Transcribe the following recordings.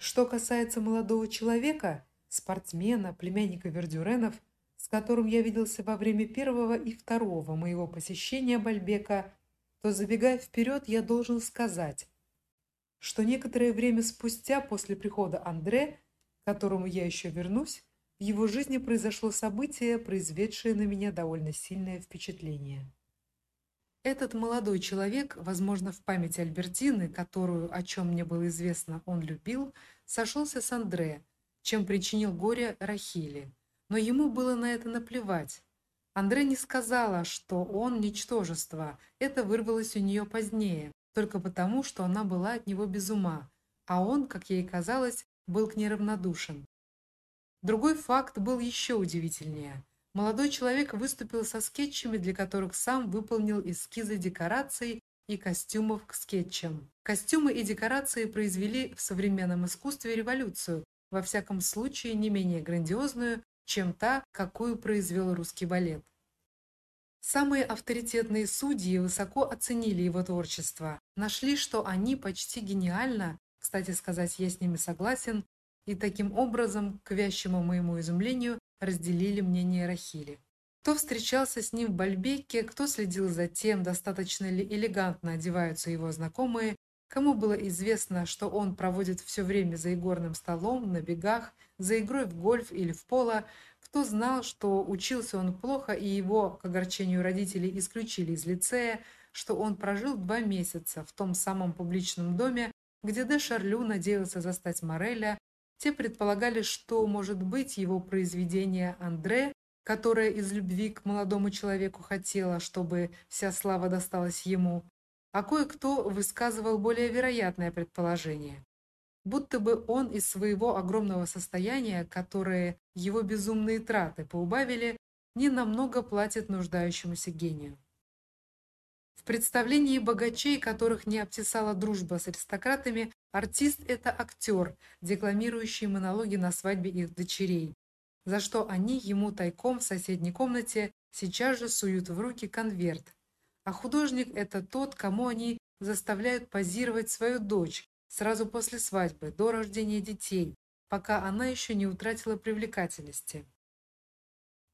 Что касается молодого человека, спортсмена, племянника Вердюренов, с которым я виделся во время первого и второго моего посещения Бальбека, то, забегая вперед, я должен сказать, что некоторое время спустя после прихода Андре, к которому я еще вернусь, в его жизни произошло событие, произведшее на меня довольно сильное впечатление. Этот молодой человек, возможно, в памяти Альбертины, которую, о чем мне было известно, он любил, сошелся с Андре, чем причинил горе Рахиле. Но ему было на это наплевать. Андре не сказала, что он ничтожество. Это вырвалось у нее позднее, только потому, что она была от него без ума, а он, как ей казалось, был к ней равнодушен. Другой факт был еще удивительнее. Молодой человек выступил со скетчами, для которых сам выполнил эскизы декораций и костюмов к скетчам. Костюмы и декорации произвели в современном искусстве революцию, во всяком случае не менее грандиозную, чем та, какую произвел русский балет. Самые авторитетные судьи высоко оценили его творчество, нашли, что они почти гениально, кстати сказать, я с ними согласен, и таким образом, к вящему моему изумлению, разделили мнение Рахили. Кто встречался с ним в Бальбеке, кто следил за тем, достаточно ли элегантно одеваются его знакомые, кому было известно, что он проводит все время за игорным столом, на бегах, за игрой в гольф или в поло, кто знал, что учился он плохо и его, к огорчению родителей, исключили из лицея, что он прожил два месяца в том самом публичном доме, где де Шарлю надеялся застать Мореля, те предполагали, что, может быть, его произведение Андре, которое из любви к молодому человеку хотело, чтобы вся слава досталась ему, а кое-кто высказывал более вероятное предположение. Будто бы он из своего огромного состояния, которое его безумные траты поубавили, не намного платит нуждающемуся гению. В представлении богачей, которых не обтесала дружба с аристократами, артист это актер, декламирующий монологи на свадьбе их дочерей, за что они ему тайком в соседней комнате сейчас же суют в руки конверт. А художник это тот, кому они заставляют позировать свою дочь сразу после свадьбы, до рождения детей, пока она еще не утратила привлекательности.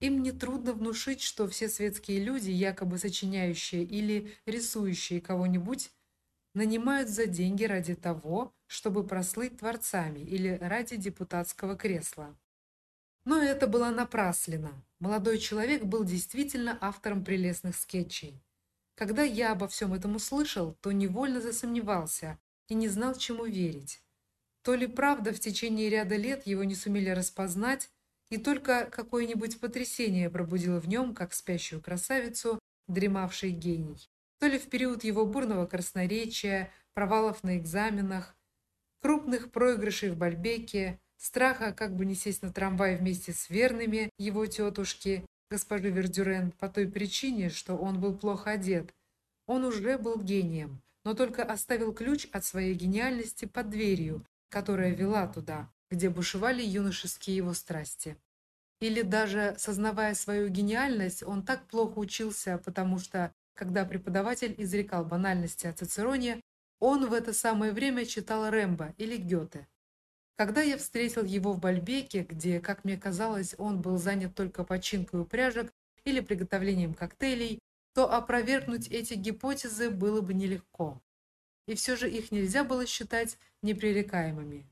Им не трудно внушить, что все светские люди, якобы сочиняющие или рисующие кого-нибудь, нанимают за деньги ради того, чтобы прослыть творцами или ради депутатского кресла. Но это было напраслина. Молодой человек был действительно автором прелестных скетчей. Когда я обо всем этом услышал, то невольно засомневался и не знал, чему верить. То ли правда в течение ряда лет его не сумели распознать, и только какое-нибудь потрясение пробудило в нем, как спящую красавицу, дремавший гений. То ли в период его бурного красноречия, провалов на экзаменах, крупных проигрышей в Бальбеке, страха, как бы не сесть на трамвай вместе с верными его тетушки, госпожи Вердюрен, по той причине, что он был плохо одет. Он уже был гением, но только оставил ключ от своей гениальности под дверью, которая вела туда, где бушевали юношеские его страсти. Или даже сознавая свою гениальность, он так плохо учился, потому что, когда преподаватель изрекал банальности о Цицероне, он в это самое время читал Рембо или Гёте. Когда я встретил его в Бальбеке, где, как мне казалось, он был занят только починкой упряжек или приготовлением коктейлей, то опровергнуть эти гипотезы было бы нелегко. И все же их нельзя было считать непререкаемыми.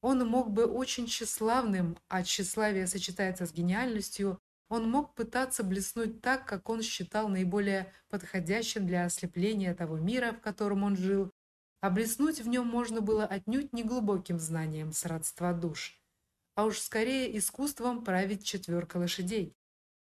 Он мог бы очень тщеславным, а тщеславие сочетается с гениальностью, он мог пытаться блеснуть так, как он считал наиболее подходящим для ослепления того мира, в котором он жил. А блеснуть в нем можно было отнюдь не глубоким знанием сродства душ, а уж скорее искусством править четверкой лошадей.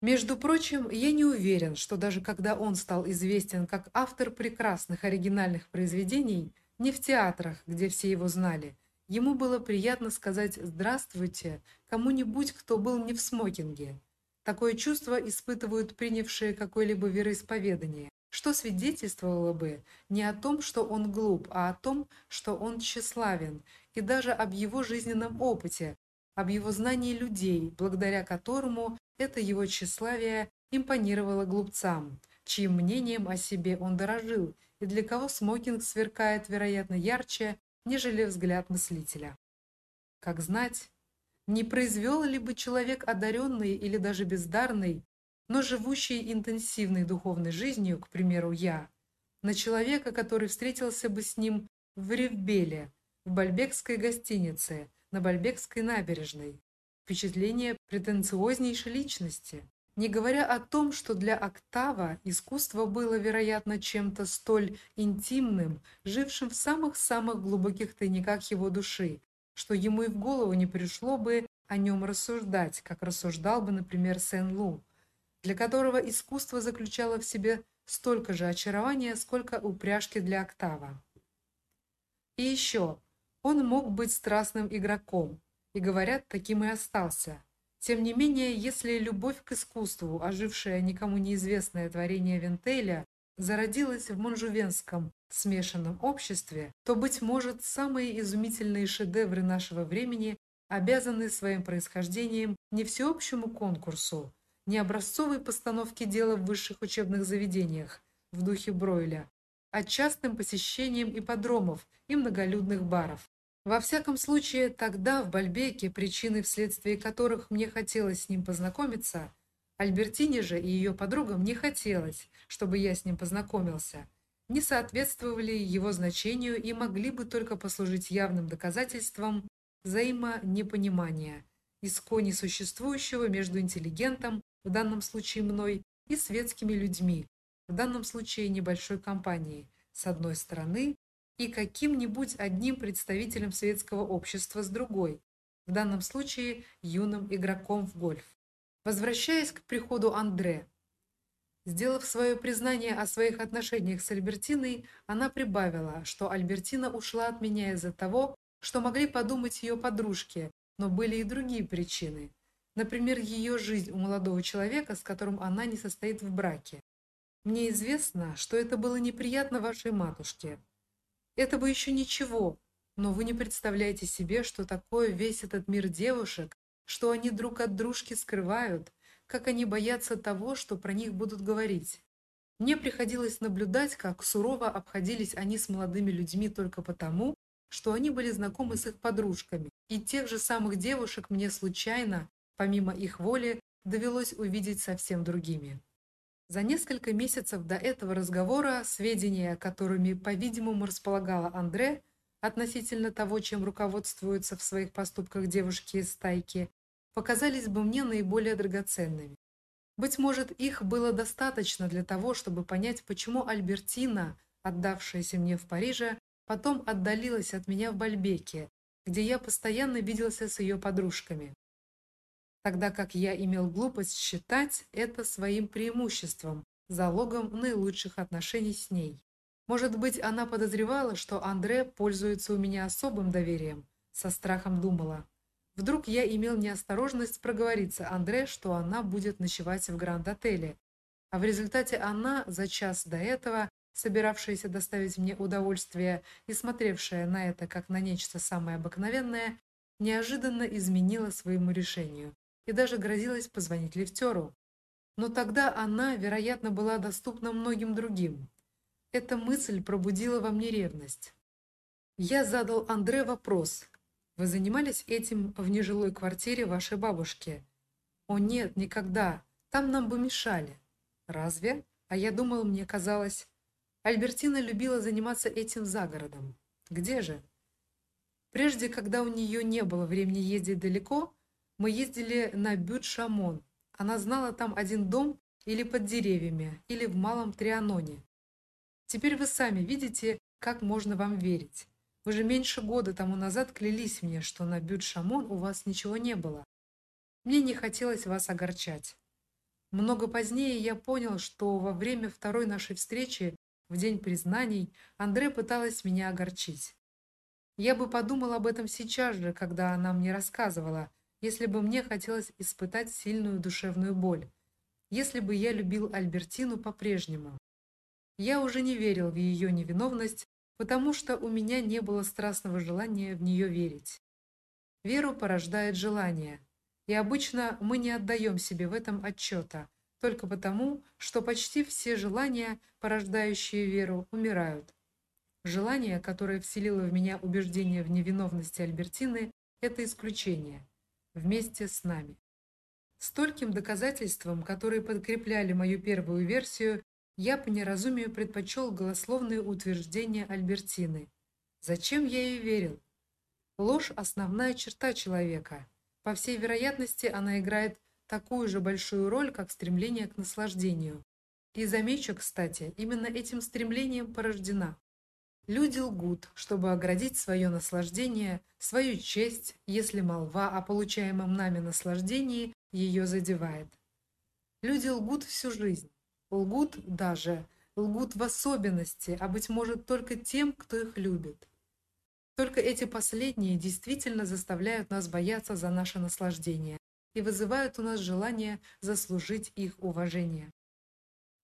Между прочим, я не уверен, что даже когда он стал известен как автор прекрасных оригинальных произведений, не в театрах, где все его знали, Ему было приятно сказать «здравствуйте» кому-нибудь, кто был не в смокинге. Такое чувство испытывают принявшие какое-либо вероисповедание, что свидетельствовало бы не о том, что он глуп, а о том, что он тщеславен, и даже об его жизненном опыте, об его знании людей, благодаря которому это его тщеславие импонировало глупцам, чьим мнением о себе он дорожил, и для кого смокинг сверкает, вероятно, ярче, нежели взгляд мыслителя. как знать, не произвел ли бы человек одаренный или даже бездарный, но живущий интенсивной духовной жизнью, к примеру, я, на человека, который встретился бы с ним в Ревбеле, в Бальбекской гостинице, на Бальбекской набережной. Впечатление претенциознейшей личности. Не говоря о том, что для Октава искусство было, вероятно, чем-то столь интимным, жившим в самых-самых глубоких тайниках его души, что ему и в голову не пришло бы о нем рассуждать, как рассуждал бы, например, Сен-Лу, для которого искусство заключало в себе столько же очарования, сколько упряжки для Октава. И еще, он мог быть страстным игроком, и, говорят, таким и остался. Тем не менее, если любовь к искусству, ожившее никому неизвестное творение Вентеля, зародилась в монжувенском смешанном обществе, то, быть может, самые изумительные шедевры нашего времени обязаны своим происхождением не всеобщему конкурсу, не образцовой постановке дела в высших учебных заведениях в духе Бройля, а частым посещением ипподромов и многолюдных баров. Во всяком случае, тогда в Бальбеке, причины вследствие которых мне хотелось с ним познакомиться, Альбертине же и ее подругам не хотелось, чтобы я с ним познакомился, не соответствовали его значению и могли бы только послужить явным доказательством взаимонепонимания, искони существующего между интеллигентом, в данном случае мной, и светскими людьми, в данном случае небольшой компанией, с одной стороны, и каким-нибудь одним представителем светского общества с другой, в данном случае юным игроком в гольф. Возвращаясь к приходу Андре, сделав свое признание о своих отношениях с Альбертиной, она прибавила, что Альбертина ушла от меня из-за того, что могли подумать ее подружки, но были и другие причины. Например, ее жизнь у молодого человека, с которым она не состоит в браке. Мне известно, что это было неприятно вашей матушке. Это бы еще ничего, но вы не представляете себе, что такое весь этот мир девушек, что они друг от дружки скрывают, как они боятся того, что про них будут говорить. Мне приходилось наблюдать, как сурово обходились они с молодыми людьми только потому, что они были знакомы с их подружками, и тех же самых девушек мне случайно, помимо их воли, довелось увидеть совсем другими. За несколько месяцев до этого разговора сведения, которыми, по-видимому, располагала Андре относительно того, чем руководствуются в своих поступках девушки из стайки, показались бы мне наиболее драгоценными. Быть может, их было достаточно для того, чтобы понять, почему Альбертина, отдавшаяся мне в Париже, потом отдалилась от меня в Бальбеке, где я постоянно виделся с ее подружками. Тогда как я имел глупость считать это своим преимуществом, залогом наилучших отношений с ней. Может быть, она подозревала, что Андре пользуется у меня особым доверием, со страхом думала. Вдруг я имел неосторожность проговориться Андре, что она будет ночевать в Гранд-отеле. А в результате она за час до этого, собиравшаяся доставить мне удовольствие и смотревшая на это как на нечто самое обыкновенное, неожиданно изменила своему решению и даже грозилась позвонить лифтеру. Но тогда она, вероятно, была доступна многим другим. Эта мысль пробудила во мне ревность. Я задал Андре вопрос, вы занимались этим в нежилой квартире вашей бабушки? О нет, никогда. Там нам бы мешали. Разве? А я думал, мне казалось, Альбертина любила заниматься этим за городом. Где же? Прежде, когда у нее не было времени ездить далеко, мы ездили на Бют-Шамон. Она знала там один дом или под деревьями, или в Малом Трианоне. Теперь вы сами видите, как можно вам верить. Вы же меньше года тому назад клялись мне, что на Бют-Шамон у вас ничего не было. Мне не хотелось вас огорчать. Много позднее я понял, что во время второй нашей встречи, в день признаний, Андре пыталась меня огорчить. Я бы подумал об этом сейчас же, когда она мне рассказывала, если бы мне хотелось испытать сильную душевную боль, если бы я любил Альбертину по-прежнему. Я уже не верил в ее невиновность потому что у меня не было страстного желания в нее верить. Веру порождает желание, и обычно мы не отдаем себе в этом отчета, только потому, что почти все желания, порождающие веру, умирают. Желание, которое вселило в меня убеждение в невиновности Альбертины, это исключение, вместе с нами. Стольким доказательством, которые подкрепляли мою первую версию, я по неразумию предпочел голословные утверждения Альбертины. Зачем я ей верил? Ложь основная черта человека. По всей вероятности, она играет такую же большую роль, как стремление к наслаждению. И замечу, кстати, именно этим стремлением порождена. Люди лгут, чтобы оградить свое наслаждение, свою честь, если молва о получаемом нами наслаждении ее задевает. Люди лгут всю жизнь. Лгут даже, лгут в особенности, а быть может только тем, кто их любит. Только эти последние действительно заставляют нас бояться за наше наслаждение и вызывают у нас желание заслужить их уважение.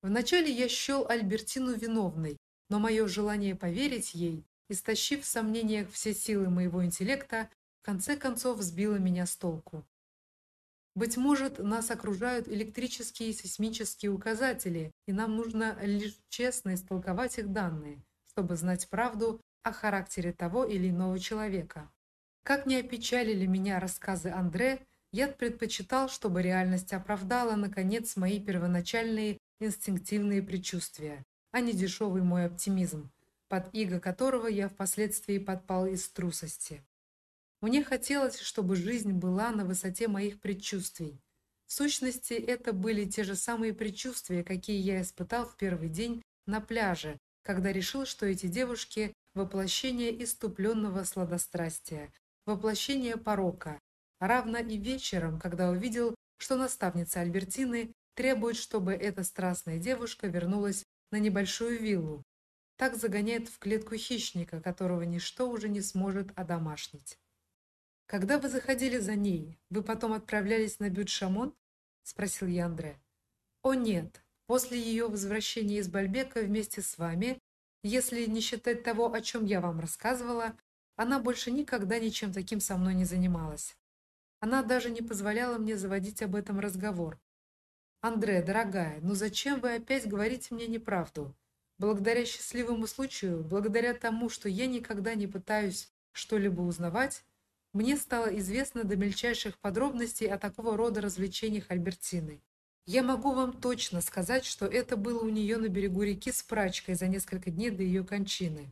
Вначале я счел Альбертину виновной, но мое желание поверить ей, истощив в сомнениях все силы моего интеллекта, в конце концов сбило меня с толку. Быть может, нас окружают электрические и сейсмические указатели, и нам нужно лишь честно истолковать их данные, чтобы знать правду о характере того или иного человека. Как не опечалили меня рассказы Андре, я предпочитал, чтобы реальность оправдала наконец мои первоначальные инстинктивные предчувствия, а не дешевый мой оптимизм, под иго которого я впоследствии подпал из трусости. Мне хотелось, чтобы жизнь была на высоте моих предчувствий. В сущности, это были те же самые предчувствия, какие я испытал в первый день на пляже, когда решил, что эти девушки воплощение иступленного сладострастия, воплощение порока, равно и вечером, когда увидел, что наставница Альбертины требует, чтобы эта страстная девушка вернулась на небольшую виллу. Так загоняет в клетку хищника, которого ничто уже не сможет одомашнить. Когда вы заходили за ней, вы потом отправлялись на Бют-Шамон? спросил я Андре. О нет, после ее возвращения из Бальбека вместе с вами, если не считать того, о чем я вам рассказывала, она больше никогда ничем таким со мной не занималась. Она даже не позволяла мне заводить об этом разговор. Андре, дорогая, ну зачем вы опять говорите мне неправду? Благодаря счастливому случаю, благодаря тому, что я никогда не пытаюсь что-либо узнавать, мне стало известно до мельчайших подробностей о такого рода развлечениях Альбертины. Я могу вам точно сказать, что это было у нее на берегу реки с прачкой за несколько дней до ее кончины.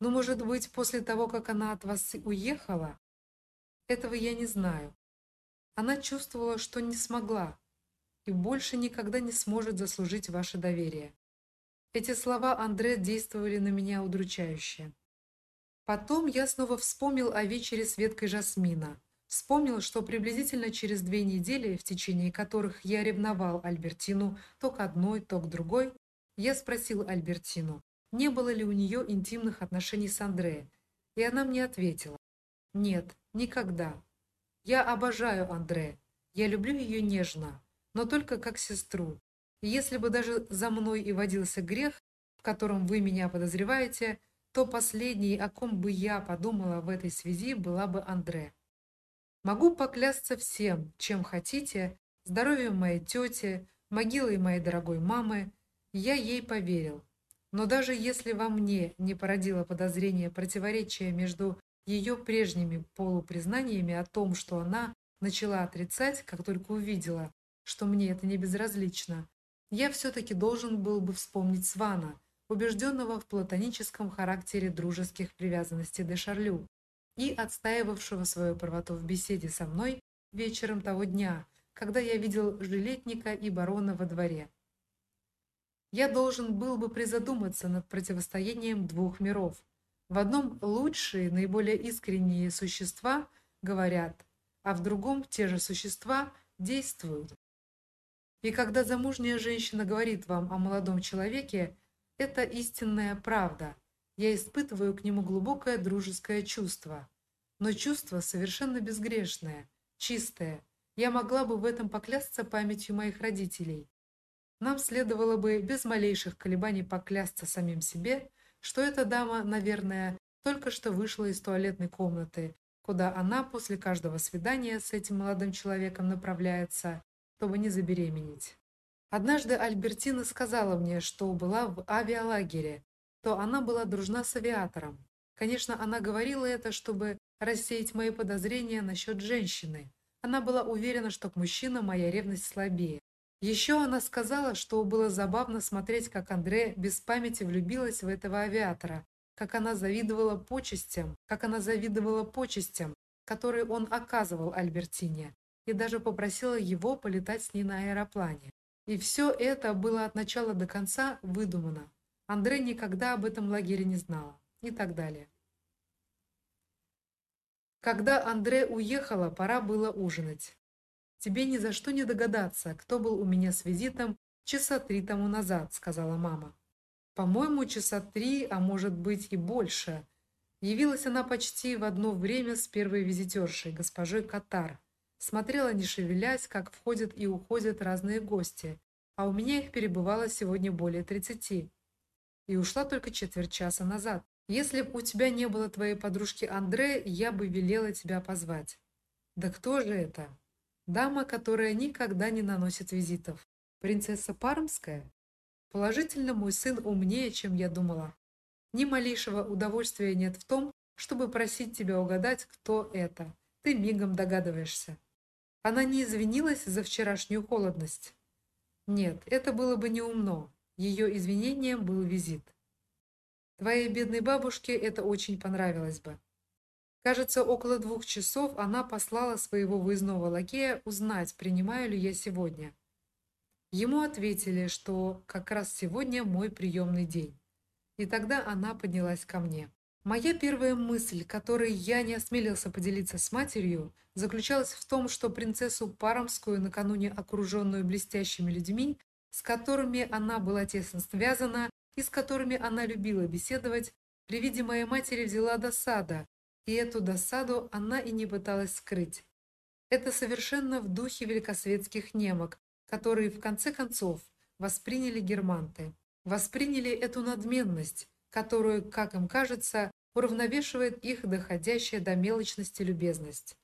Но, может быть, после того, как она от вас уехала? Этого я не знаю. Она чувствовала, что не смогла, и больше никогда не сможет заслужить ваше доверие. Эти слова Андре действовали на меня удручающе. Потом я снова вспомнил о вечере с веткой жасмина. Вспомнил, что приблизительно через две недели, в течение которых я ревновал Альбертину то к одной, то к другой, я спросил Альбертину, не было ли у нее интимных отношений с Андре, и она мне ответила: "Нет, никогда. Я обожаю Андре. Я люблю ее нежно, но только как сестру. И если бы даже за мной и водился грех, в котором вы меня подозреваете, то последний, о ком бы я подумала в этой связи, была бы Андре. Могу поклясться всем, чем хотите, здоровьем моей тети, могилой моей дорогой мамы, я ей поверил. Но даже если во мне не породило подозрение противоречия между ее прежними полупризнаниями о том, что она начала отрицать, как только увидела, что мне это не безразлично, я все таки должен был бы вспомнить Свана, убежденного в платоническом характере дружеских привязанностей де Шарлю и отстаивавшего свою правоту в беседе со мной вечером того дня, когда я видел жилетника и барона во дворе. Я должен был бы призадуматься над противостоянием двух миров. В одном лучшие, наиболее искренние существа говорят, а в другом те же существа действуют. И когда замужняя женщина говорит вам о молодом человеке, это истинная правда. Я испытываю к нему глубокое дружеское чувство, но чувство совершенно безгрешное, чистое. Я могла бы в этом поклясться памятью моих родителей. Нам следовало бы без малейших колебаний поклясться самим себе, что эта дама, наверное, только что вышла из туалетной комнаты, куда она после каждого свидания с этим молодым человеком направляется, чтобы не забеременеть. Однажды Альбертина сказала мне, что была в авиалагере, то она была дружна с авиатором. Конечно, она говорила это, чтобы рассеять мои подозрения насчет женщины. Она была уверена, что к мужчинам моя ревность слабее. Еще она сказала, что было забавно смотреть, как Андре без памяти влюбилась в этого авиатора, как она завидовала почестям, как она завидовала почестям, которые он оказывал Альбертине, и даже попросила его полетать с ней на аэроплане. И все это было от начала до конца выдумано. Андре никогда об этом лагере не знала и так далее. Когда Андре уехала, пора было ужинать. Тебе ни за что не догадаться, кто был у меня с визитом часа три тому назад, сказала мама. По-моему, часа три, а может быть и больше. Явилась она почти в одно время с первой визитершей, госпожой Катар. Смотрела, не шевелясь, как входят и уходят разные гости, а у меня их перебывало сегодня более тридцати. И ушла только четверть часа назад. Если б у тебя не было твоей подружки Андре, я бы велела тебя позвать. Да кто же это? Дама, которая никогда не наносит визитов. Принцесса Пармская? Положительно, мой сын умнее, чем я думала. Ни малейшего удовольствия нет в том, чтобы просить тебя угадать, кто это. Ты мигом догадываешься. Она не извинилась за вчерашнюю холодность. Нет, это было бы неумно. Ее извинением был визит. Твоей бедной бабушке это очень понравилось бы. Кажется, около двух часов она послала своего выездного лакея узнать, принимаю ли я сегодня. Ему ответили, что как раз сегодня мой приемный день. И тогда она поднялась ко мне. Моя первая мысль, которой я не осмелился поделиться с матерью, заключалась в том, что принцессу Парамскую, накануне окруженную блестящими людьми, с которыми она была тесно связана, и с которыми она любила беседовать, при виде моей матери взяла досада, и эту досаду она и не пыталась скрыть. Это совершенно в духе великосветских немок, которые в конце концов восприняли германты, восприняли эту надменность, которую, как им кажется, уравновешивает их доходящая до мелочности любезность.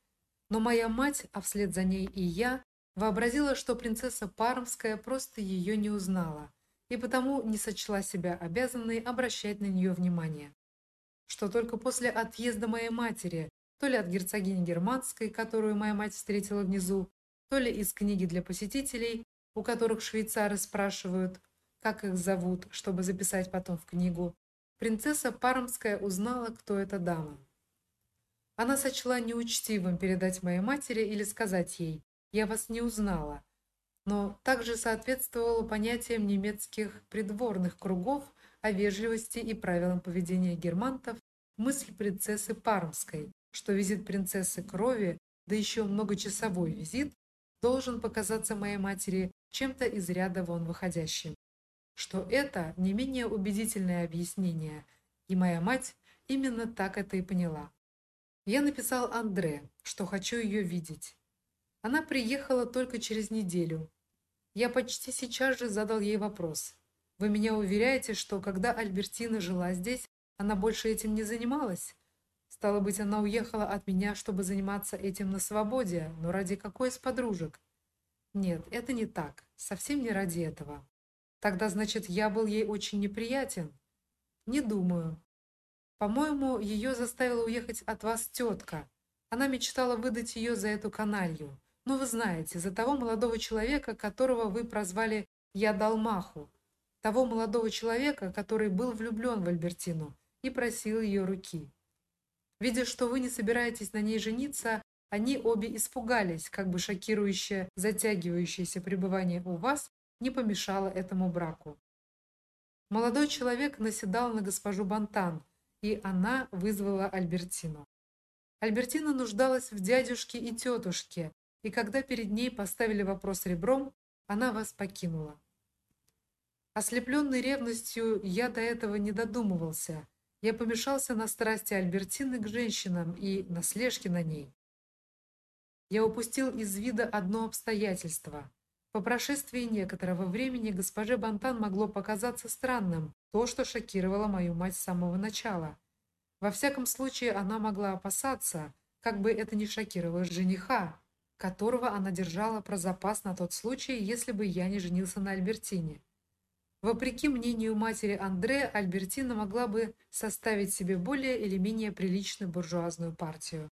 Но моя мать, а вслед за ней и я, вообразила, что принцесса Пармская просто ее не узнала, и потому не сочла себя обязанной обращать на нее внимание. Что только после отъезда моей матери, то ли от герцогини Германской, которую моя мать встретила внизу, то ли из книги для посетителей, у которых швейцары спрашивают, как их зовут, чтобы записать потом в книгу, принцесса Пармская узнала, кто эта дама. Она сочла неучтивым передать моей матери или сказать ей: "Я вас не узнала", но также соответствовало понятиям немецких придворных кругов о вежливости и правилам поведения германтов мысль принцессы Пармской, что визит принцессы Крови, да еще многочасовой визит, должен показаться моей матери чем-то из ряда вон выходящим. Что это не менее убедительное объяснение, и моя мать именно так это и поняла. Я написал Андре, что хочу ее видеть. Она приехала только через неделю. Я почти сейчас же задал ей вопрос. Вы меня уверяете, что когда Альбертина жила здесь, она больше этим не занималась? Стало быть, она уехала от меня, чтобы заниматься этим на свободе, но ради какой из подружек? Нет, это не так. Совсем не ради этого. Тогда, значит, я был ей очень неприятен? Не думаю. По-моему, ее заставила уехать от вас тетка. Она мечтала выдать ее за эту каналью. Ну, вы знаете, за того молодого человека, которого вы прозвали «Я дал маху». Того молодого человека, который был влюблен в Альбертину и просил ее руки. Видя, что вы не собираетесь на ней жениться, они обе испугались, как бы шокирующее затягивающееся пребывание у вас не помешало этому браку. Молодой человек наседал на госпожу Бантан, и она вызвала Альбертину. Альбертина нуждалась в дядюшке и тетушке, и когда перед ней поставили вопрос ребром, она вас покинула. Ослепленный ревностью, я до этого не додумывался. Я помешался на страсти Альбертины к женщинам и на слежке на ней. Я упустил из вида одно обстоятельство. По прошествии некоторого времени госпоже Бантан могло показаться странным то, что шокировало мою мать с самого начала. Во всяком случае, она могла опасаться, как бы это ни шокировало жениха, которого она держала про запас на тот случай, если бы я не женился на Альбертине. Вопреки мнению матери Андре, Альбертина могла бы составить себе более или менее приличную буржуазную партию.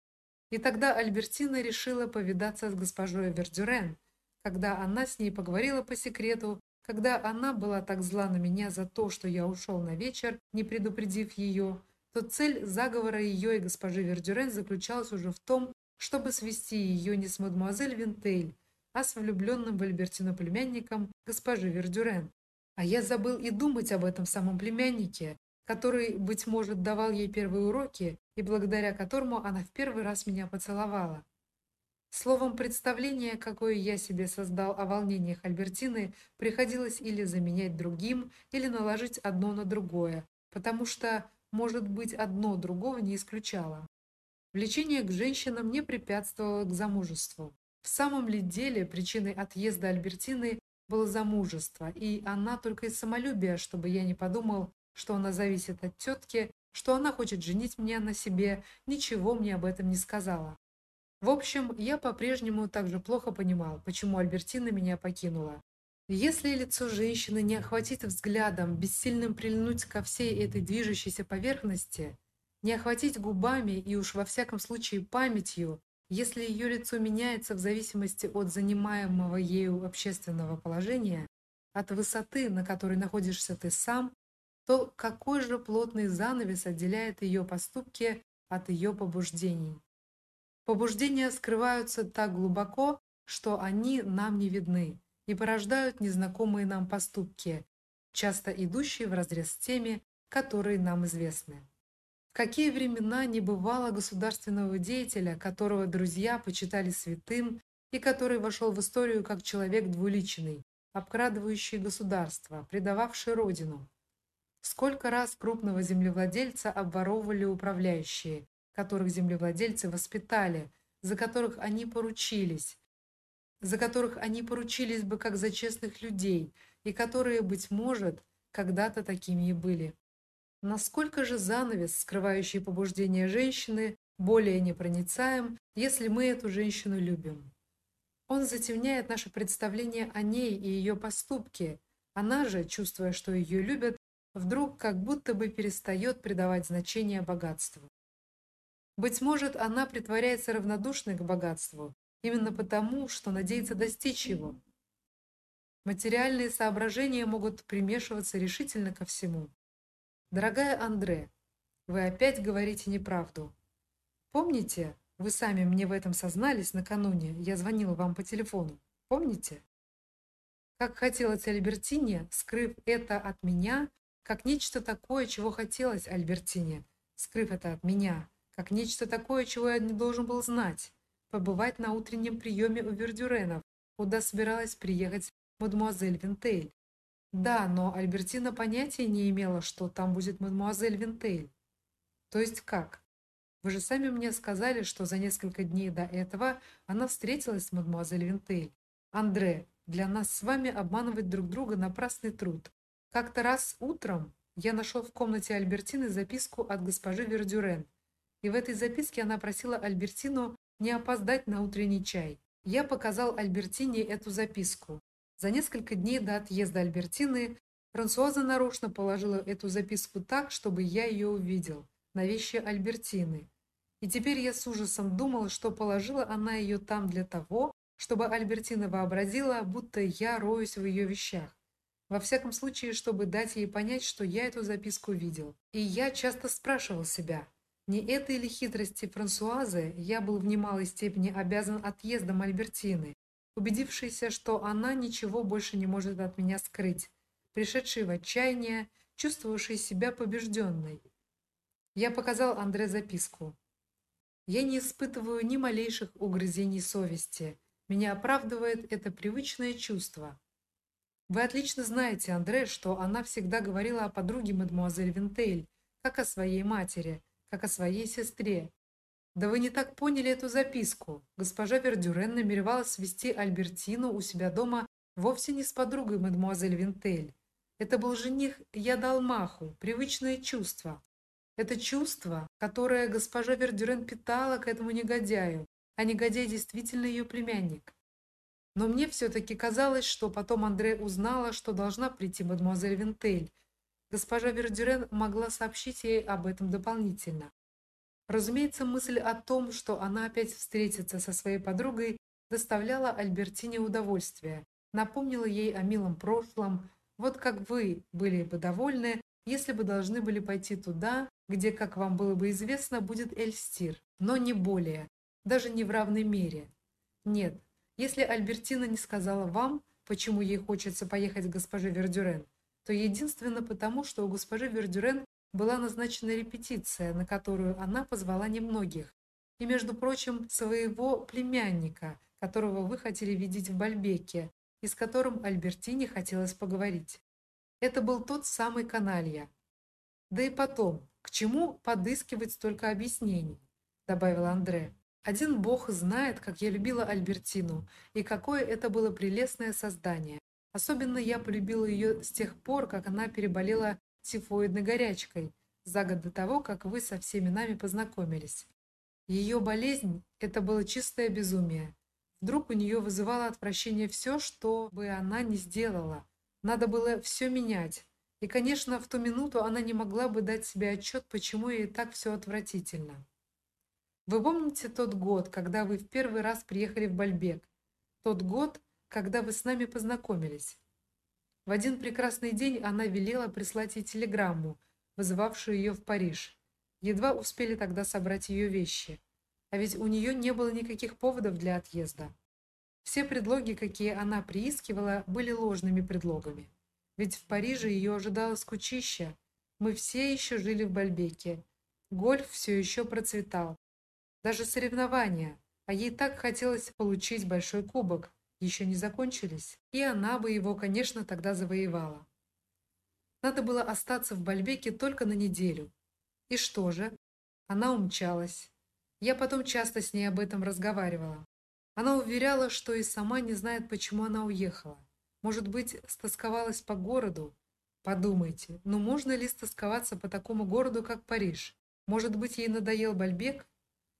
И тогда Альбертина решила повидаться с госпожой Вердюрен, когда она с ней поговорила по секрету, когда она была так зла на меня за то, что я ушел на вечер, не предупредив ее, то цель заговора ее и госпожи Вердюрен заключалась уже в том, чтобы свести ее не с мадемуазель Винтейль, а с влюбленным в Альбертину племянником госпожи Вердюрен. А я забыл и думать об этом самом племяннике, который, быть может, давал ей первые уроки и благодаря которому она в первый раз меня поцеловала. Словом, представление, какое я себе создал о волнениях Альбертины, приходилось или заменять другим, или наложить одно на другое, потому что, может быть, одно другого не исключало. Влечение к женщинам не препятствовало к замужеству. В самом ли деле причиной отъезда Альбертины было замужество, и она только из самолюбия, чтобы я не подумал, что она зависит от тетки, что она хочет женить меня на себе, ничего мне об этом не сказала. В общем, я по-прежнему также плохо понимал, почему Альбертина меня покинула. Если лицо женщины не охватить взглядом, бессильным прильнуть ко всей этой движущейся поверхности, не охватить губами и уж во всяком случае памятью, если ее лицо меняется в зависимости от занимаемого ею общественного положения, от высоты, на которой находишься ты сам, то какой же плотный занавес отделяет ее поступки от ее побуждений? Побуждения скрываются так глубоко, что они нам не видны и порождают незнакомые нам поступки, часто идущие вразрез с теми, которые нам известны. В какие времена не бывало государственного деятеля, которого друзья почитали святым и который вошел в историю как человек двуличный, обкрадывающий государство, предававший родину. Сколько раз крупного землевладельца обворовывали управляющие, которых землевладельцы воспитали, за которых они поручились, за которых они поручились бы как за честных людей, и которые, быть может, когда-то такими и были. Насколько же занавес, скрывающий побуждение женщины, более непроницаем, если мы эту женщину любим? Он затемняет наше представление о ней и ее поступки. Она же, чувствуя, что ее любят, вдруг как будто бы перестает придавать значение богатству. Быть может, она притворяется равнодушной к богатству именно потому, что надеется достичь его. Материальные соображения могут примешиваться решительно ко всему. Дорогая Андре, вы опять говорите неправду. Помните, вы сами мне в этом сознались накануне, я звонила вам по телефону. Помните? Как хотелось Альбертине, скрыв это от меня, как нечто такое, чего хотелось Альбертине, скрыв это от меня, как нечто такое, чего я не должен был знать, побывать на утреннем приеме у Вердюренов, куда собиралась приехать мадемуазель Винтель. Да, но Альбертина понятия не имела, что там будет мадемуазель Винтель. То есть как? Вы же сами мне сказали, что за несколько дней до этого она встретилась с мадемуазель Винтель. Андре, для нас с вами обманывать друг друга напрасный труд. Как-то раз утром я нашел в комнате Альбертины записку от госпожи Вердюрен. И в этой записке она просила Альбертину не опоздать на утренний чай. Я показал Альбертине эту записку. За несколько дней до отъезда Альбертины Франсуаза нарочно положила эту записку так, чтобы я ее увидел, на вещи Альбертины. И теперь я с ужасом думал, что положила она ее там для того, чтобы Альбертина вообразила, будто я роюсь в ее вещах. Во всяком случае, чтобы дать ей понять, что я эту записку видел. И я часто спрашивал себя, не этой ли хитрости Франсуазы я был в немалой степени обязан отъездом Альбертины, убедившийся, что она ничего больше не может от меня скрыть, пришедший в отчаяние, чувствовавший себя побежденной. Я показал Андре записку. Я не испытываю ни малейших угрызений совести. Меня оправдывает это привычное чувство. Вы отлично знаете, Андре, что она всегда говорила о подруге мадемуазель Винтейль, как о своей матери, как о своей сестре, да вы не так поняли эту записку. Госпожа Вердюрен намеревалась свести Альбертину у себя дома вовсе не с подругой мадемуазель Винтель. Это был жених Я дал маху, привычное чувство. Это чувство, которое госпожа Вердюрен питала к этому негодяю, а негодяй действительно ее племянник. Но мне все-таки казалось, что потом Андре узнала, что должна прийти мадемуазель Винтель. Госпожа Вердюрен могла сообщить ей об этом дополнительно. Разумеется, мысль о том, что она опять встретится со своей подругой, доставляла Альбертине удовольствие, напомнила ей о милом прошлом. Вот как вы были бы довольны, если бы должны были пойти туда, где, как вам было бы известно, будет Эльстир, но не более, даже не в равной мере. Нет, если Альбертина не сказала вам, почему ей хочется поехать к госпоже Вердюрен, то единственно потому, что у госпожи Вердюрен была назначена репетиция, на которую она позвала немногих, и, между прочим, своего племянника, которого вы хотели видеть в Бальбеке, и с которым Альбертине хотелось поговорить. Это был тот самый каналья. Да и потом, к чему подыскивать столько объяснений, добавил Андре. Один бог знает, как я любила Альбертину, и какое это было прелестное создание. Особенно я полюбила ее с тех пор, как она переболела тифоидной горячкой, за год до того, как вы со всеми нами познакомились. Ее болезнь – это было чистое безумие. Вдруг у нее вызывало отвращение все, что бы она ни сделала. Надо было все менять. И, конечно, в ту минуту она не могла бы дать себе отчет, почему ей так все отвратительно. Вы помните тот год, когда вы в первый раз приехали в Бальбек? Тот год, когда вы с нами познакомились? В один прекрасный день она велела прислать ей телеграмму, вызывавшую ее в Париж. Едва успели тогда собрать ее вещи. А ведь у нее не было никаких поводов для отъезда. Все предлоги, какие она приискивала, были ложными предлогами. Ведь в Париже ее ожидало скучище. Мы все еще жили в Бальбеке. Гольф все еще процветал. Даже соревнования, а ей так хотелось получить большой кубок, еще не закончились, и она бы его, конечно, тогда завоевала. Надо было остаться в Бальбеке только на неделю. И что же? Она умчалась. Я потом часто с ней об этом разговаривала. Она уверяла, что и сама не знает, почему она уехала. Может быть, стосковалась по городу? Подумайте, ну можно ли стосковаться по такому городу, как Париж? Может быть, ей надоел Бальбек?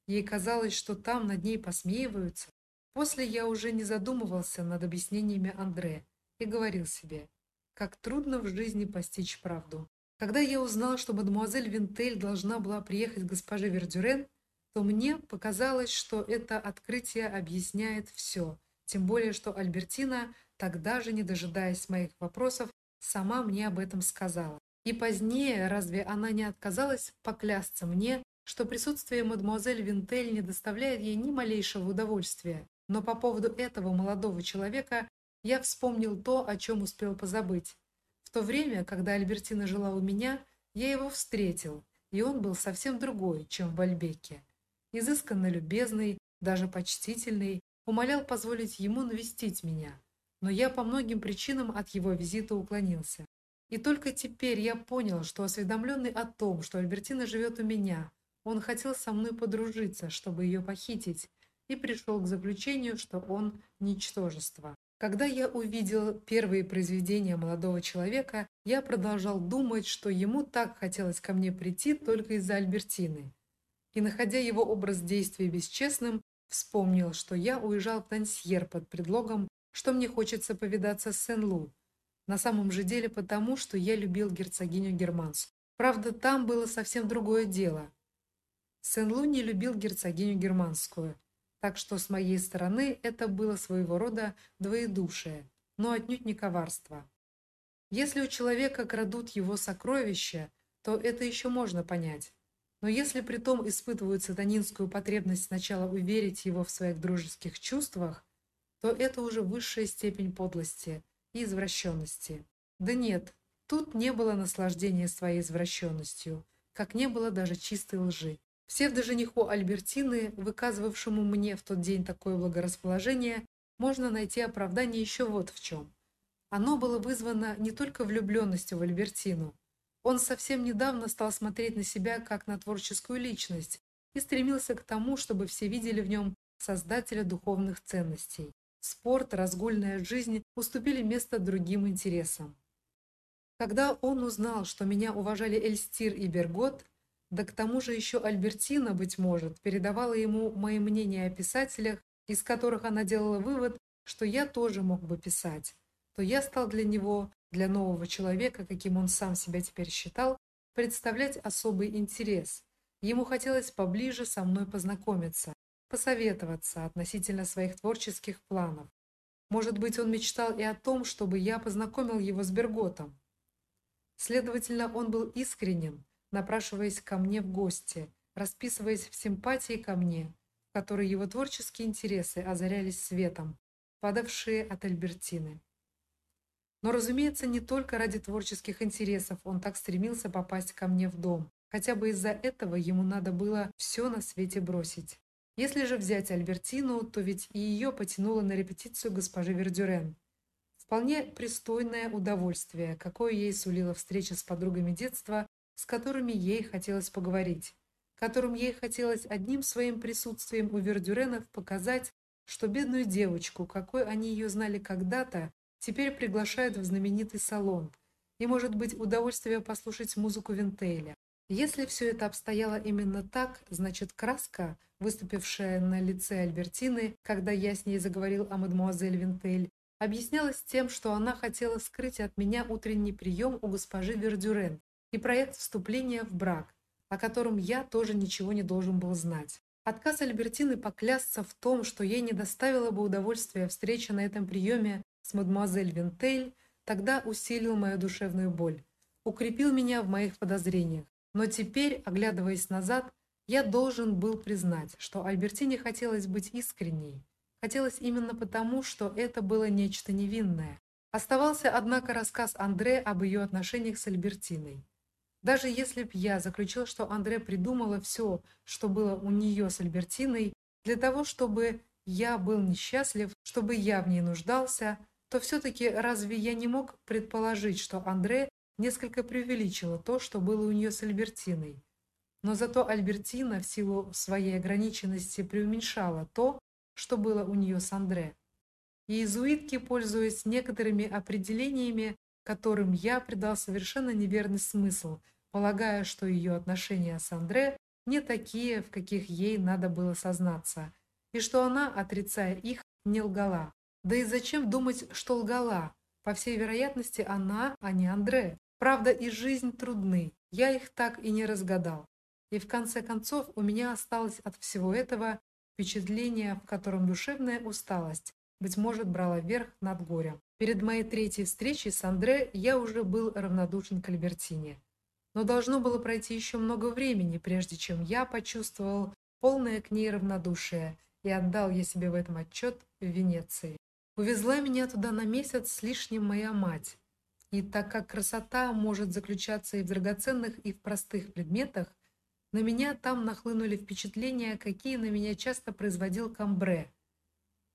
Ей казалось, что там над ней посмеиваются. После я уже не задумывался над объяснениями Андре и говорил себе, как трудно в жизни постичь правду. Когда я узнал, что мадемуазель Винтель должна была приехать к госпоже Вердюрен, то мне показалось, что это открытие объясняет все, тем более что Альбертина, тогда же не дожидаясь моих вопросов, сама мне об этом сказала. И позднее разве она не отказалась поклясться мне, что присутствие мадемуазель Винтель не доставляет ей ни малейшего удовольствия? Но по поводу этого молодого человека я вспомнил то, о чем успел позабыть. В то время, когда Альбертина жила у меня, я его встретил, и он был совсем другой, чем в Бальбеке изысканно любезный, даже почтительный, умолял позволить ему навестить меня, но я по многим причинам от его визита уклонился. И только теперь я понял, что осведомленный о том, что Альбертина живет у меня, он хотел со мной подружиться, чтобы ее похитить, и пришел к заключению, что он ничтожество. Когда я увидел первые произведения молодого человека, я продолжал думать, что ему так хотелось ко мне прийти только из-за Альбертины и, находя его образ действий бесчестным, вспомнил, что я уезжал в Тансьер под предлогом, что мне хочется повидаться с Сен-Лу. На самом же деле потому, что я любил герцогиню Германскую. Правда, там было совсем другое дело. Сен-Лу не любил герцогиню Германскую, так что с моей стороны это было своего рода двоедушие, но отнюдь не коварство. Если у человека крадут его сокровища, то это еще можно понять. Но если при том испытывают сатанинскую потребность сначала уверить его в своих дружеских чувствах, то это уже высшая степень подлости и извращенности. Да нет, тут не было наслаждения своей извращенностью, как не было даже чистой лжи. Псевдожениху Альбертины, выказывавшему мне в тот день такое благорасположение, можно найти оправдание еще вот в чем. Оно было вызвано не только влюбленностью в Альбертину, он совсем недавно стал смотреть на себя как на творческую личность и стремился к тому, чтобы все видели в нем создателя духовных ценностей. Спорт, разгульная жизнь уступили место другим интересам. Когда он узнал, что меня уважали Эльстир и Бергот, да к тому же еще Альбертина, быть может, передавала ему мои мнения о писателях, из которых она делала вывод, что я тоже мог бы писать, то я стал для него, для нового человека, каким он сам себя теперь считал, представлять особый интерес. Ему хотелось поближе со мной познакомиться, посоветоваться относительно своих творческих планов. Может быть, он мечтал и о том, чтобы я познакомил его с Берготом. Следовательно, он был искренен, напрашиваясь ко мне в гости, расписываясь в симпатии ко мне, в которой его творческие интересы озарялись светом, падавшие от Альбертины. Но, разумеется, не только ради творческих интересов он так стремился попасть ко мне в дом. Хотя бы из-за этого ему надо было все на свете бросить. Если же взять Альбертину, то ведь и ее потянуло на репетицию госпожи Вердюрен. Вполне пристойное удовольствие, какое ей сулила встреча с подругами детства, с которыми ей хотелось поговорить, которым ей хотелось одним своим присутствием у Вердюренов показать, что бедную девочку, какой они ее знали когда-то, теперь приглашают в знаменитый салон. И может быть удовольствие послушать музыку Винтейля. Если все это обстояло именно так, значит краска, выступившая на лице Альбертины, когда я с ней заговорил о мадемуазель Винтель, объяснялось тем, что она хотела скрыть от меня утренний прием у госпожи Вердюрен и проект вступления в брак, о котором я тоже ничего не должен был знать. Отказ Альбертины поклясться в том, что ей не доставило бы удовольствия встреча на этом приеме с мадемуазель Винтель, тогда усилил мою душевную боль, укрепил меня в моих подозрениях. Но теперь, оглядываясь назад, я должен был признать, что Альбертине хотелось быть искренней, Хотелось именно потому, что это было нечто невинное. Оставался, однако, рассказ Андре об ее отношениях с Альбертиной. Даже если б я заключил, что Андре придумала все, что было у нее с Альбертиной, для того, чтобы я был несчастлив, чтобы я в ней нуждался, то все-таки разве я не мог предположить, что Андре несколько преувеличила то, что было у нее с Альбертиной? Но зато Альбертина в силу своей ограниченности преуменьшала то, что было у нее с Андре. Иезуитки, пользуясь некоторыми определениями, которым я придал совершенно неверный смысл, полагая, что ее отношения с Андре не такие, в каких ей надо было сознаться, и что она, отрицая их, не лгала. Да и зачем думать, что лгала? По всей вероятности, она, а не Андре. Правда и жизнь трудны. Я их так и не разгадал. И в конце концов у меня осталось от всего этого впечатление, в котором душевная усталость, быть может, брала верх над горем. Перед моей третьей встречей с Андре я уже был равнодушен к Альбертине. Но должно было пройти еще много времени, прежде чем я почувствовал полное к ней равнодушие, и отдал я себе в этом отчет в Венеции. Увезла меня туда на месяц с лишним моя мать. И так как красота может заключаться и в драгоценных, и в простых предметах, на меня там нахлынули впечатления, какие на меня часто производил Камбре,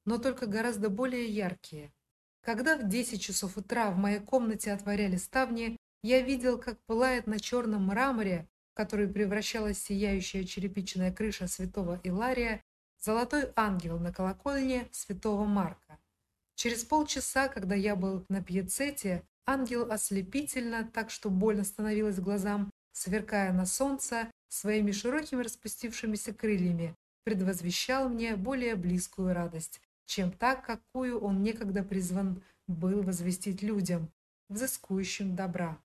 но только гораздо более яркие. Когда в 10 часов утра в моей комнате отворяли ставни, я видел, как пылает на черном мраморе, который превращалась сияющая черепичная крыша святого Илария, золотой ангел на колокольне святого Марка. Через полчаса, когда я был на пьецете, ангел ослепительно, так что больно становилось глазам, сверкая на солнце, своими широкими распустившимися крыльями предвозвещал мне более близкую радость, чем та, какую он некогда призван был возвестить людям, взыскующим добра.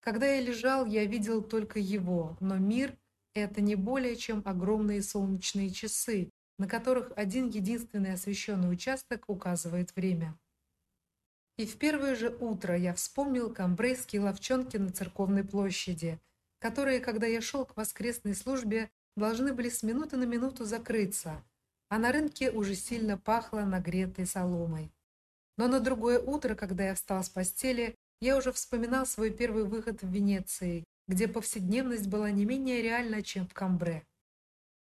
Когда я лежал, я видел только его, но мир – это не более чем огромные солнечные часы, на которых один единственный освещенный участок указывает время. И в первое же утро я вспомнил камбрейские ловчонки на церковной площади, которые, когда я шел к воскресной службе, должны были с минуты на минуту закрыться, а на рынке уже сильно пахло нагретой соломой. Но на другое утро, когда я встал с постели, я уже вспоминал свой первый выход в Венеции, где повседневность была не менее реальна, чем в Камбре.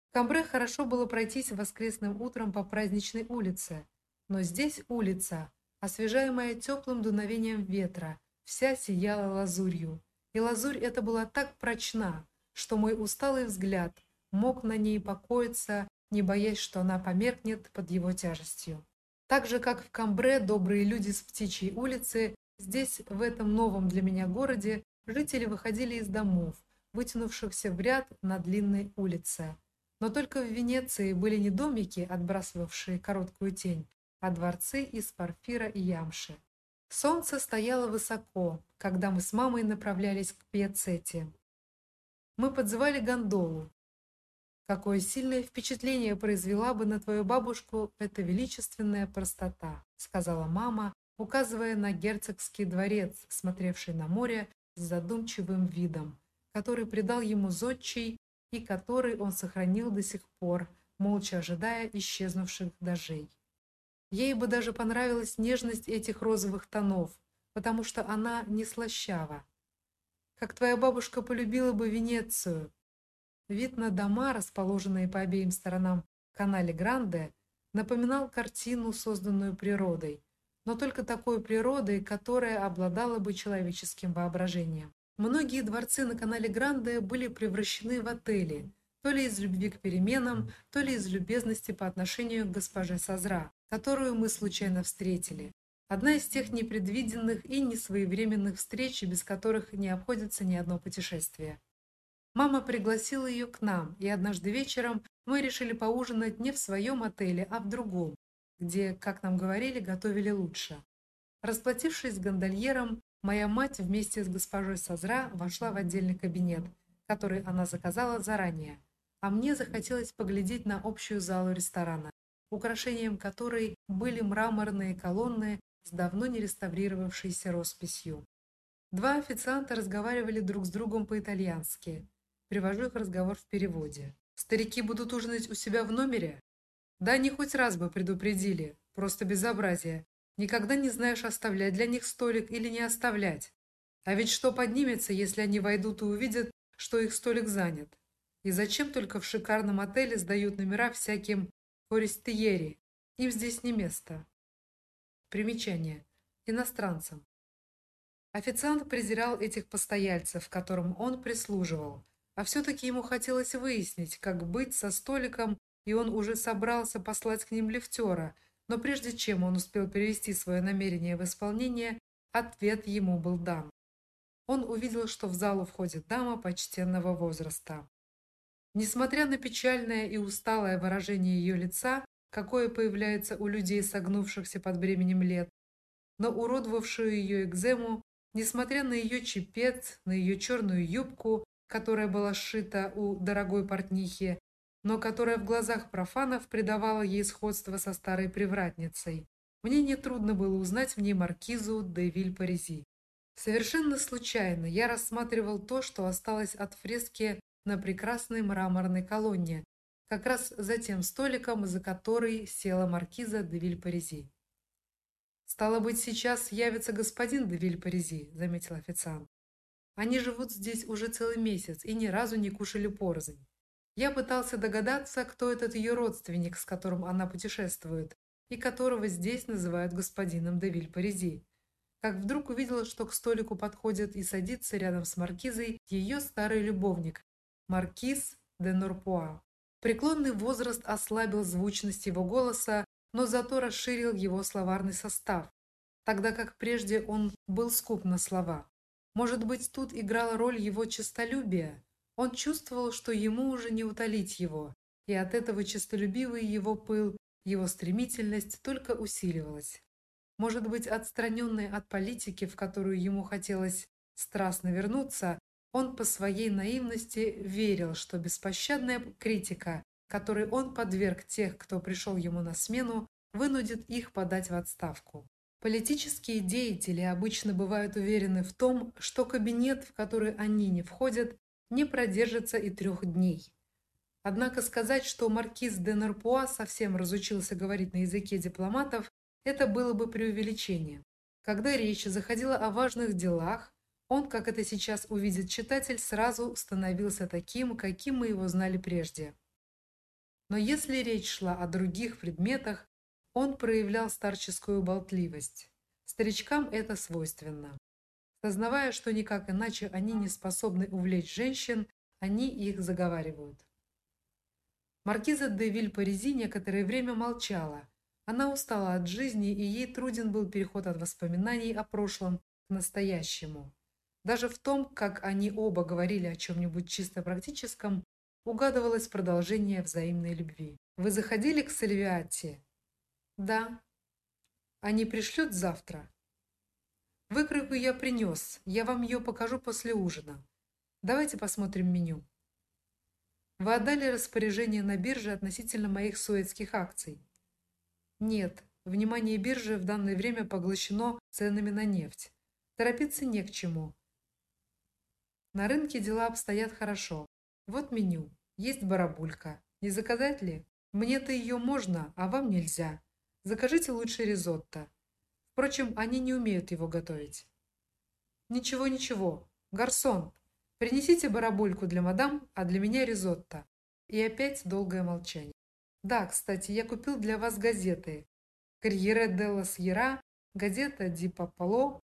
В Камбре хорошо было пройтись воскресным утром по праздничной улице, но здесь улица, освежаемая теплым дуновением ветра, вся сияла лазурью и лазурь эта была так прочна, что мой усталый взгляд мог на ней покоиться, не боясь, что она померкнет под его тяжестью. Так же, как в Камбре добрые люди с птичьей улицы, здесь, в этом новом для меня городе, жители выходили из домов, вытянувшихся в ряд на длинной улице. Но только в Венеции были не домики, отбрасывавшие короткую тень, а дворцы из парфира и ямши. Солнце стояло высоко, когда мы с мамой направлялись к Пьяцетте. Мы подзывали гондолу. Какое сильное впечатление произвела бы на твою бабушку эта величественная простота, сказала мама, указывая на герцогский дворец, смотревший на море с задумчивым видом, который придал ему зодчий и который он сохранил до сих пор, молча ожидая исчезнувших дождей. Ей бы даже понравилась нежность этих розовых тонов, потому что она не слащава. Как твоя бабушка полюбила бы Венецию. Вид на дома, расположенные по обеим сторонам канале Гранде, напоминал картину, созданную природой, но только такой природой, которая обладала бы человеческим воображением. Многие дворцы на канале Гранде были превращены в отели, то ли из любви к переменам, то ли из любезности по отношению к госпоже Сазра, которую мы случайно встретили. Одна из тех непредвиденных и несвоевременных встреч, без которых не обходится ни одно путешествие. Мама пригласила ее к нам, и однажды вечером мы решили поужинать не в своем отеле, а в другом, где, как нам говорили, готовили лучше. Расплатившись с гондольером, моя мать вместе с госпожой Сазра вошла в отдельный кабинет, который она заказала заранее, а мне захотелось поглядеть на общую залу ресторана, украшением которой были мраморные колонны с давно не реставрировавшейся росписью. Два официанта разговаривали друг с другом по-итальянски. Привожу их разговор в переводе. Старики будут ужинать у себя в номере? Да они хоть раз бы предупредили. Просто безобразие. Никогда не знаешь, оставлять для них столик или не оставлять. А ведь что поднимется, если они войдут и увидят, что их столик занят? И зачем только в шикарном отеле сдают номера всяким форестиери? Им здесь не место. Примечание. Иностранцам. Официант презирал этих постояльцев, которым он прислуживал, а все таки ему хотелось выяснить, как быть со столиком и он уже собрался послать к ним лифтера, но прежде чем он успел перевести свое намерение в исполнение, ответ ему был дан. Он увидел, что в залу входит дама почтенного возраста. Несмотря на печальное и усталое выражение ее лица, какое появляется у людей, согнувшихся под бременем лет, но уродовавшую ее экзему, несмотря на ее чепец, на ее черную юбку, которая была сшита у дорогой портнихи, но которая в глазах профанов придавала ей сходство со старой привратницей. Мне не трудно было узнать в ней маркизу де Виль-Паризи. Совершенно случайно я рассматривал то, что осталось от фрески на прекрасной мраморной колонне, как раз за тем столиком, за который села маркиза де Виль-Паризи. Стало быть, сейчас явится господин де Виль-Паризи, заметил официант. Они живут здесь уже целый месяц и ни разу не кушали порознь. Я пытался догадаться, кто этот ее родственник, с которым она путешествует, и которого здесь называют господином де Виль-Паризи. Как вдруг увидела, что к столику подходит и садится рядом с маркизой ее старый любовник, маркиз де Норпуа. Преклонный возраст ослабил звучность его голоса, но зато расширил его словарный состав, тогда как прежде он был скуп на слова. Может быть, тут играла роль его честолюбия? Он чувствовал, что ему уже не утолить его, и от этого честолюбивый его пыл, его стремительность только усиливалась. Может быть, отстраненный от политики, в которую ему хотелось страстно вернуться, он по своей наивности верил, что беспощадная критика, которой он подверг тех, кто пришел ему на смену, вынудит их подать в отставку. Политические деятели обычно бывают уверены в том, что кабинет, в который они не входят, не продержится и трех дней. Однако сказать, что маркиз де Нерпуа совсем разучился говорить на языке дипломатов, это было бы преувеличение. Когда речь заходила о важных делах, он, как это сейчас увидит читатель, сразу становился таким, каким мы его знали прежде. Но если речь шла о других предметах, он проявлял старческую болтливость. Старичкам это свойственно. Сознавая, что никак иначе они не способны увлечь женщин, они их заговаривают. Маркиза де Виль-Паризи некоторое время молчала. Она устала от жизни, и ей труден был переход от воспоминаний о прошлом к настоящему. Даже в том, как они оба говорили о чем нибудь чисто практическом, угадывалось продолжение взаимной любви. Вы заходили к Сальвиатти? Да. Они пришлют завтра? Выкройку я принес, я вам ее покажу после ужина. Давайте посмотрим меню. Вы отдали распоряжение на бирже относительно моих суэцких акций? Нет, внимание биржи в данное время поглощено ценами на нефть. Торопиться не к чему. На рынке дела обстоят хорошо. Вот меню. Есть барабулька. Не заказать ли? Мне-то ее можно, а вам нельзя. Закажите лучше ризотто. Впрочем, они не умеют его готовить. Ничего, ничего. Гарсон, принесите барабульку для мадам, а для меня ризотто. И опять долгое молчание. Да, кстати, я купил для вас газеты. Карьере делла Сьерра, газета Ди Папало,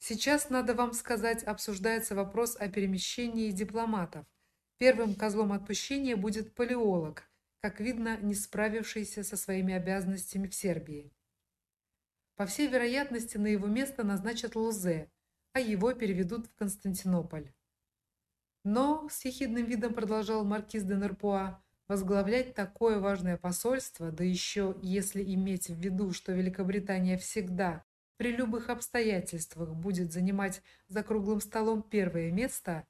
Сейчас, надо вам сказать, обсуждается вопрос о перемещении дипломатов. Первым козлом отпущения будет палеолог, как видно, не справившийся со своими обязанностями в Сербии. По всей вероятности, на его место назначат Лузе, а его переведут в Константинополь. Но, с ехидным видом продолжал маркиз де Нерпуа, возглавлять такое важное посольство, да еще если иметь в виду, что Великобритания всегда при любых обстоятельствах будет занимать за круглым столом первое место,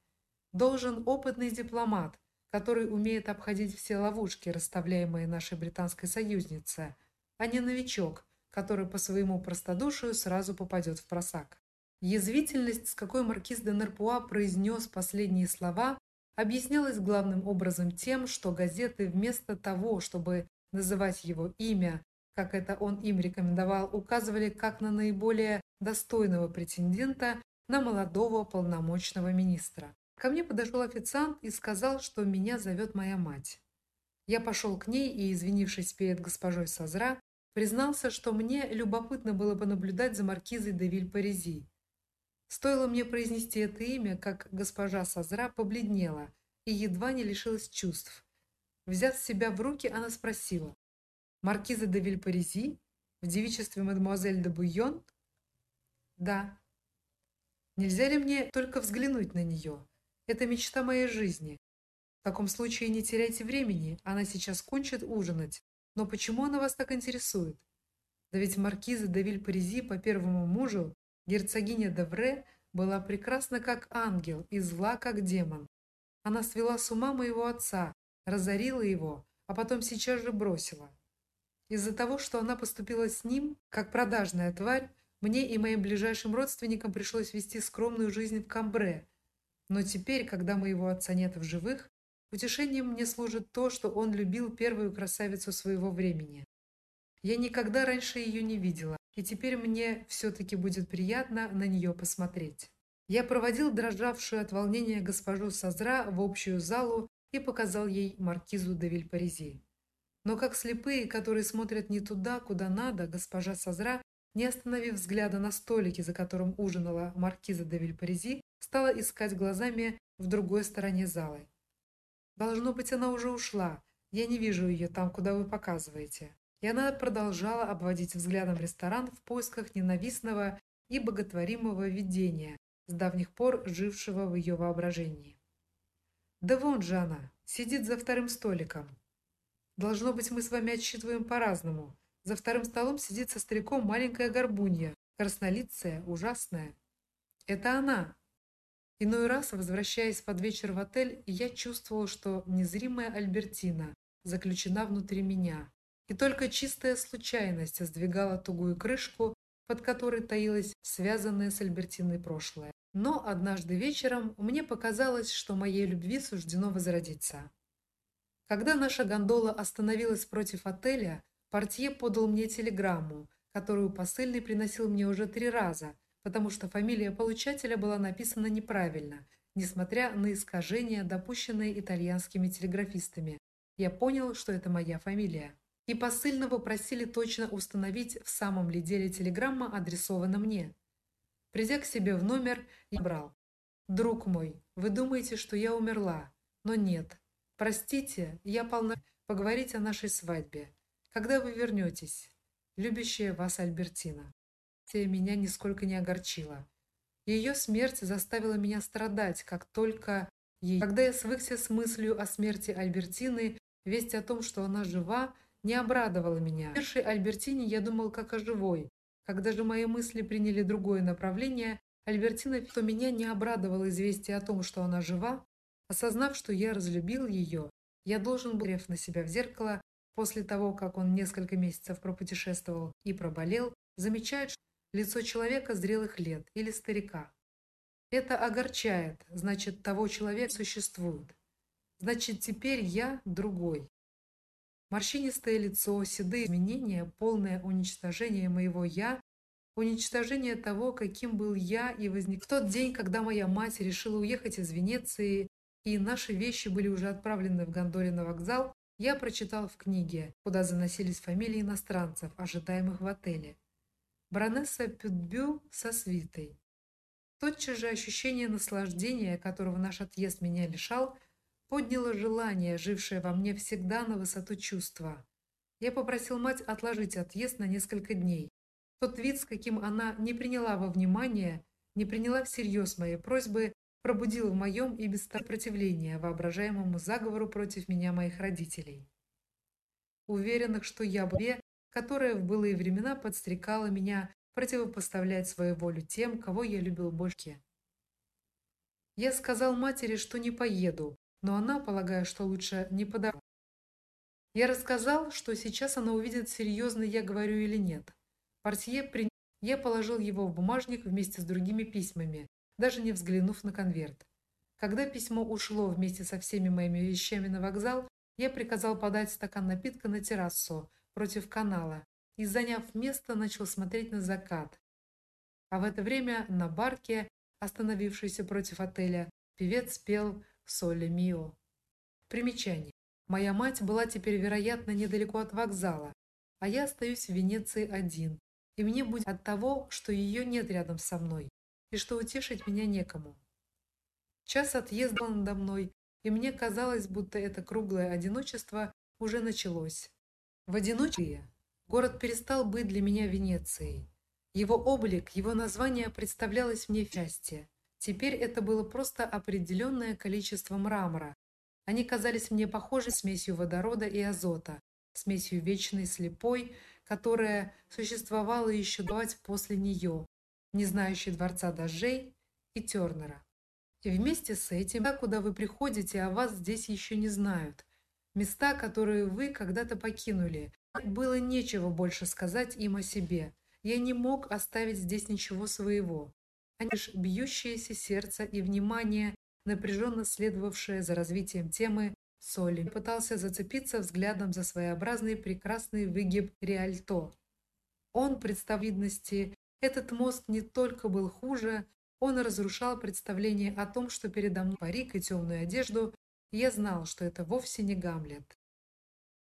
должен опытный дипломат, который умеет обходить все ловушки, расставляемые нашей британской союзнице, а не новичок, который по своему простодушию сразу попадет в просак. Язвительность, с какой маркиз де Нерпуа произнес последние слова, объяснялась главным образом тем, что газеты вместо того, чтобы называть его имя как это он им рекомендовал, указывали как на наиболее достойного претендента на молодого полномочного министра. Ко мне подошел официант и сказал, что меня зовет моя мать. Я пошел к ней и, извинившись перед госпожой Сазра, признался, что мне любопытно было бы наблюдать за маркизой де Виль-Паризи. Стоило мне произнести это имя, как госпожа Сазра побледнела и едва не лишилась чувств. Взяв себя в руки, она спросила: Маркиза де Вильпарези? В девичестве мадемуазель де Буйон? Да. Нельзя ли мне только взглянуть на нее? Это мечта моей жизни. В таком случае не теряйте времени, она сейчас кончит ужинать. Но почему она вас так интересует? Да ведь маркиза де Вильпарези по первому мужу, герцогиня де Вре, была прекрасна как ангел и зла как демон. Она свела с ума моего отца, разорила его, а потом сейчас же бросила. Из-за того, что она поступила с ним, как продажная тварь, мне и моим ближайшим родственникам пришлось вести скромную жизнь в Камбре. Но теперь, когда моего отца нет в живых, утешением мне служит то, что он любил первую красавицу своего времени. Я никогда раньше ее не видела, и теперь мне все таки будет приятно на нее посмотреть. Я проводил дрожавшую от волнения госпожу Сазра в общую залу и показал ей маркизу де Вильпарези. Но как слепые, которые смотрят не туда, куда надо, госпожа Сазра, не остановив взгляда на столике, за которым ужинала маркиза де Вильпарези, стала искать глазами в другой стороне залы. Должно быть, она уже ушла. Я не вижу ее там, куда вы показываете. И она продолжала обводить взглядом ресторан в поисках ненавистного и боготворимого видения, с давних пор жившего в ее воображении. Да вон же она, сидит за вторым столиком. Должно быть, мы с вами отсчитываем по-разному. За вторым столом сидит со стариком маленькая горбунья, краснолицая, ужасная. Это она. Иной раз, возвращаясь под вечер в отель, я чувствовал, что незримая Альбертина заключена внутри меня, и только чистая случайность сдвигала тугую крышку, под которой таилось связанное с Альбертиной прошлое. Но однажды вечером мне показалось, что моей любви суждено возродиться. Когда наша гондола остановилась против отеля, портье подал мне телеграмму, которую посыльный приносил мне уже три раза, потому что фамилия получателя была написана неправильно, несмотря на искажения, допущенные итальянскими телеграфистами. Я понял, что это моя фамилия. И посыльного просили точно установить, в самом ли деле телеграмма адресована мне. Придя к себе в номер, я брал. «Друг мой, вы думаете, что я умерла, но нет, Простите, я полна поговорить о нашей свадьбе. Когда вы вернетесь? Любящая вас Альбертина. Те меня нисколько не огорчила. Ее смерть заставила меня страдать, как только ей. Когда я свыкся с мыслью о смерти Альбертины, весть о том, что она жива, не обрадовала меня. О Альбертине я думал как о живой, Когда же мои мысли приняли другое направление, Альбертина, то меня не обрадовало известие о том, что она жива, осознав, что я разлюбил ее, я должен был, на себя в зеркало, после того, как он несколько месяцев пропутешествовал и проболел, замечать, что лицо человека зрелых лет или старика. Это огорчает, значит, того человека существует. Значит, теперь я другой. Морщинистое лицо, седые изменения, полное уничтожение моего «я», уничтожение того, каким был я, и возник в тот день, когда моя мать решила уехать из Венеции, и наши вещи были уже отправлены в гондоле на вокзал, я прочитал в книге, куда заносились фамилии иностранцев, ожидаемых в отеле. Баронесса Пютбю со свитой. Тотчас же ощущение наслаждения, которого наш отъезд меня лишал, подняло желание, жившее во мне всегда на высоту чувства. Я попросил мать отложить отъезд на несколько дней. Тот вид, с каким она не приняла во внимание, не приняла всерьез мои просьбы, пробудил в моем и без сопротивления воображаемому заговору против меня моих родителей. Уверенных, что я бе, которая в былые времена подстрекала меня противопоставлять свою волю тем, кого я любил больше. Я сказал матери, что не поеду, но она, полагая, что лучше не подавать. Я рассказал, что сейчас она увидит, серьезно я говорю или нет. Портье при... Я положил его в бумажник вместе с другими письмами, даже не взглянув на конверт. Когда письмо ушло вместе со всеми моими вещами на вокзал, я приказал подать стакан напитка на террасу против канала и, заняв место, начал смотреть на закат. А в это время на барке, остановившейся против отеля, певец пел Соле Мио. Примечание. Моя мать была теперь, вероятно, недалеко от вокзала, а я остаюсь в Венеции один, и мне будет от того, что ее нет рядом со мной, и что утешить меня некому. Час отъезда надо мной, и мне казалось, будто это круглое одиночество уже началось. В одиночестве город перестал быть для меня Венецией. Его облик, его название представлялось мне счастье. Теперь это было просто определенное количество мрамора. Они казались мне похожи смесью водорода и азота, смесью вечной слепой, которая существовала еще давать после нее, не знающей дворца дождей и Тернера. И вместе с этим, куда вы приходите, а вас здесь еще не знают. Места, которые вы когда-то покинули. Было нечего больше сказать им о себе. Я не мог оставить здесь ничего своего лишь бьющееся сердце и внимание, напряженно следовавшее за развитием темы, Соли пытался зацепиться взглядом за своеобразный прекрасный выгиб Риальто. Он, представидности, этот мост не только был хуже, он разрушал представление о том, что передо мной парик и темную одежду, я знал, что это вовсе не Гамлет.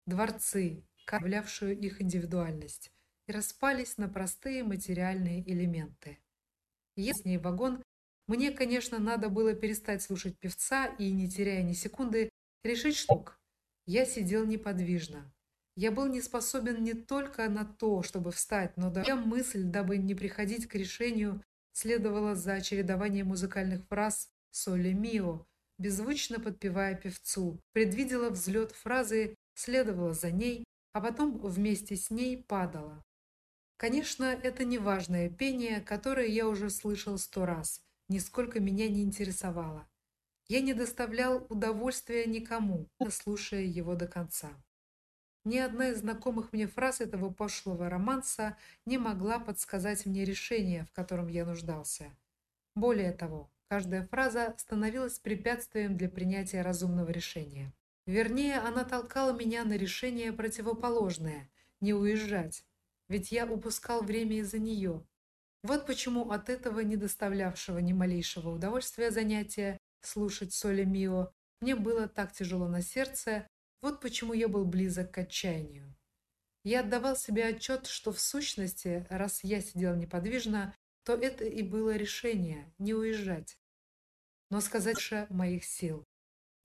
Дворцы, являвшую их индивидуальность, и распались на простые материальные элементы. Если ней вагон, мне, конечно, надо было перестать слушать певца и, не теряя ни секунды, решить штук. Я сидел неподвижно. Я был не способен не только на то, чтобы встать, но даже мысль, дабы не приходить к решению, следовала за чередованием музыкальных фраз «Соле мио», беззвучно подпевая певцу, предвидела взлет фразы, следовала за ней, а потом вместе с ней падала. Конечно, это не важное пение, которое я уже слышал сто раз, нисколько меня не интересовало. Я не доставлял удовольствия никому, слушая его до конца. Ни одна из знакомых мне фраз этого пошлого романса не могла подсказать мне решение, в котором я нуждался. Более того, каждая фраза становилась препятствием для принятия разумного решения. Вернее, она толкала меня на решение противоположное – не уезжать, ведь я упускал время из-за нее. Вот почему от этого не доставлявшего ни малейшего удовольствия занятия слушать Соли Мио мне было так тяжело на сердце, вот почему я был близок к отчаянию. Я отдавал себе отчет, что в сущности, раз я сидел неподвижно, то это и было решение – не уезжать. Но сказать же моих сил.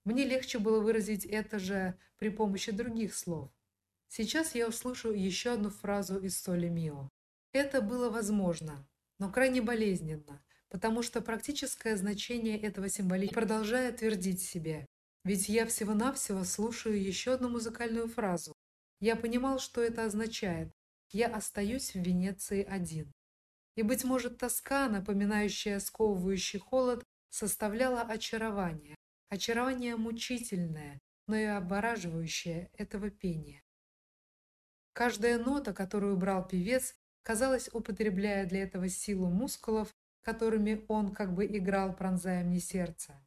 Мне легче было выразить это же при помощи других слов. Сейчас я услышу еще одну фразу из Соли Мио. Это было возможно, но крайне болезненно, потому что практическое значение этого символизма продолжает твердить себе. Ведь я всего-навсего слушаю еще одну музыкальную фразу. Я понимал, что это означает, я остаюсь в Венеции один. И, быть может, тоска, напоминающая сковывающий холод, составляла очарование, очарование мучительное, но и обвораживающее этого пения. Каждая нота, которую брал певец, казалось, употребляя для этого силу мускулов, которыми он как бы играл, пронзая мне сердце.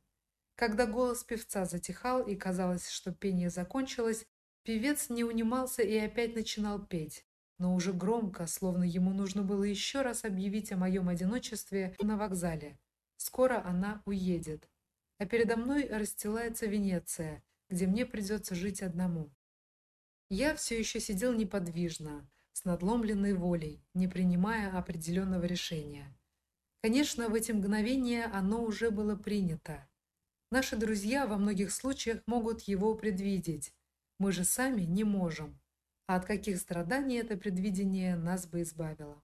Когда голос певца затихал и казалось, что пение закончилось, певец не унимался и опять начинал петь, но уже громко, словно ему нужно было еще раз объявить о моем одиночестве на вокзале. Скоро она уедет. А передо мной расстилается Венеция, где мне придется жить одному. Я все еще сидел неподвижно, с надломленной волей, не принимая определенного решения. Конечно, в эти мгновения оно уже было принято. Наши друзья во многих случаях могут его предвидеть. Мы же сами не можем. А от каких страданий это предвидение нас бы избавило?